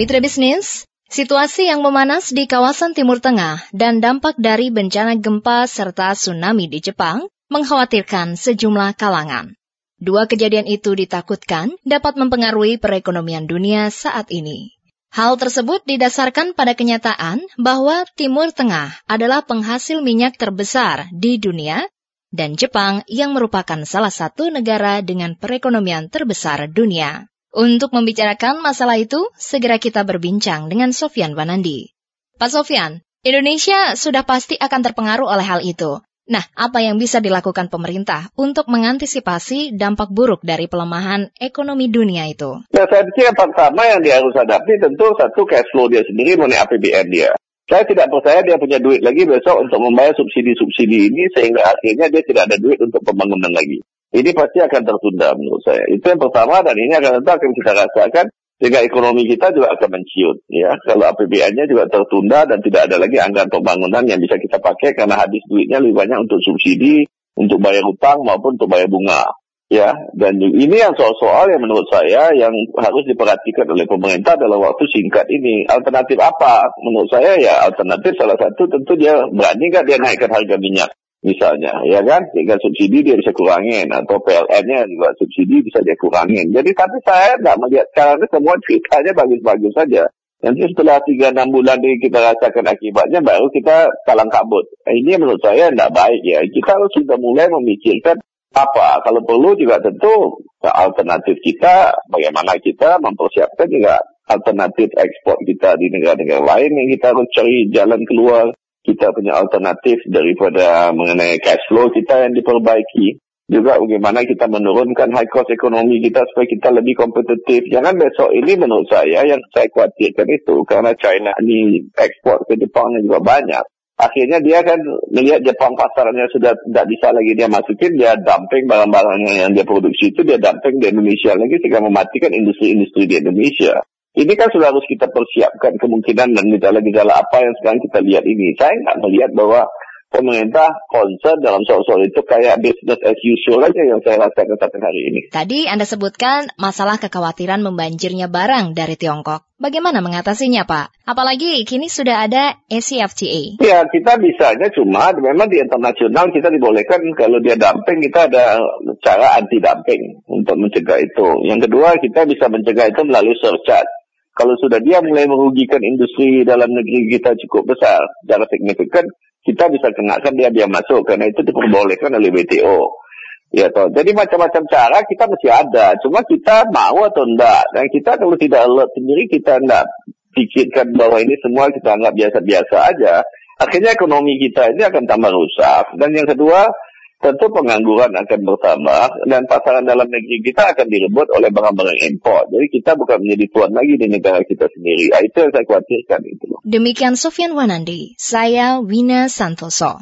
Mitra bisnis, situasi yang memanas di kawasan Timur Tengah dan dampak dari bencana gempa serta tsunami di Jepang mengkhawatirkan sejumlah kalangan. Dua kejadian itu ditakutkan dapat mempengaruhi perekonomian dunia saat ini. Hal tersebut didasarkan pada kenyataan bahwa Timur Tengah adalah penghasil minyak terbesar di dunia dan Jepang yang merupakan salah satu negara dengan perekonomian terbesar dunia. Untuk membicarakan masalah itu, segera kita berbincang dengan Sofian Wanandi. Pak Sofian, Indonesia sudah pasti akan terpengaruh oleh hal itu. Nah, apa yang bisa dilakukan pemerintah untuk mengantisipasi dampak buruk dari pelemahan ekonomi dunia itu? Nah, saya pikir yang pertama yang dia harus hadapi tentu satu cash flow dia sendiri mengenai APBN dia. Saya tidak percaya dia punya duit lagi besok untuk membayar subsidi-subsidi ini sehingga akhirnya dia tidak ada duit untuk pembangunan lagi. Ini pasti akan tertunda menurut saya. Itu yang pertama dan ini akan tentu akan kita rasakan sehingga ekonomi kita juga akan menciut ya. Kalau APBN-nya juga tertunda dan tidak ada lagi anggaran pembangunan yang bisa kita pakai karena habis duitnya lebih banyak untuk subsidi untuk bayar utang maupun untuk bayar bunga ya. Dan ini yang soal-soal yang menurut saya yang harus diperhatikan oleh pemerintah dalam waktu singkat ini. Alternatif apa? Menurut saya ya alternatif salah satu tentu dia berani nggak dia naikkan harga minyak misalnya, ya kan? Sehingga subsidi dia bisa kurangin atau PLN-nya juga subsidi bisa dia kurangin. Jadi tapi saya nggak melihat sekarang semua ceritanya bagus-bagus saja. Nanti setelah tiga enam bulan ini kita rasakan akibatnya baru kita kalang kabut. Nah, ini menurut saya tidak baik ya. Kita harus sudah mulai memikirkan apa. Kalau perlu juga tentu alternatif kita, bagaimana kita mempersiapkan juga alternatif ekspor kita di negara-negara lain yang kita harus cari jalan keluar kita punya alternatif daripada mengenai cash flow kita yang diperbaiki. Juga bagaimana kita menurunkan high cost ekonomi kita supaya kita lebih kompetitif. Jangan besok ini menurut saya yang saya khawatirkan itu karena China ini ekspor ke Jepang juga banyak. Akhirnya dia kan melihat Jepang pasarnya sudah tidak bisa lagi dia masukin, dia dumping barang-barangnya yang dia produksi itu, dia dumping di Indonesia lagi sehingga mematikan industri-industri di Indonesia. Ini kan sudah harus kita persiapkan kemungkinan dan gejala-gejala apa yang sekarang kita lihat ini. Saya nggak melihat bahwa pemerintah concern dalam soal-soal itu kayak business as usual aja yang saya rasakan sampai hari ini. Tadi Anda sebutkan masalah kekhawatiran membanjirnya barang dari Tiongkok. Bagaimana mengatasinya Pak? Apalagi kini sudah ada ACFTA. Ya, kita bisanya cuma memang di internasional kita dibolehkan kalau dia dumping kita ada cara anti dumping untuk mencegah itu. Yang kedua kita bisa mencegah itu melalui surcharge kalau sudah dia mulai merugikan industri dalam negeri kita cukup besar secara signifikan, kita bisa kenakan dia dia masuk karena itu diperbolehkan oleh WTO. Ya toh. Jadi macam-macam cara kita masih ada. Cuma kita mau atau enggak. Dan kita kalau tidak alert sendiri kita enggak pikirkan bahwa ini semua kita anggap biasa-biasa aja. Akhirnya ekonomi kita ini akan tambah rusak. Dan yang kedua, tentu pengangguran akan bertambah dan pasaran dalam negeri kita akan direbut oleh barang-barang impor. Jadi kita bukan menjadi tuan lagi di negara kita sendiri. Ah, itu yang saya khawatirkan. Itu. Demikian Sofian Wanandi, saya Wina Santoso.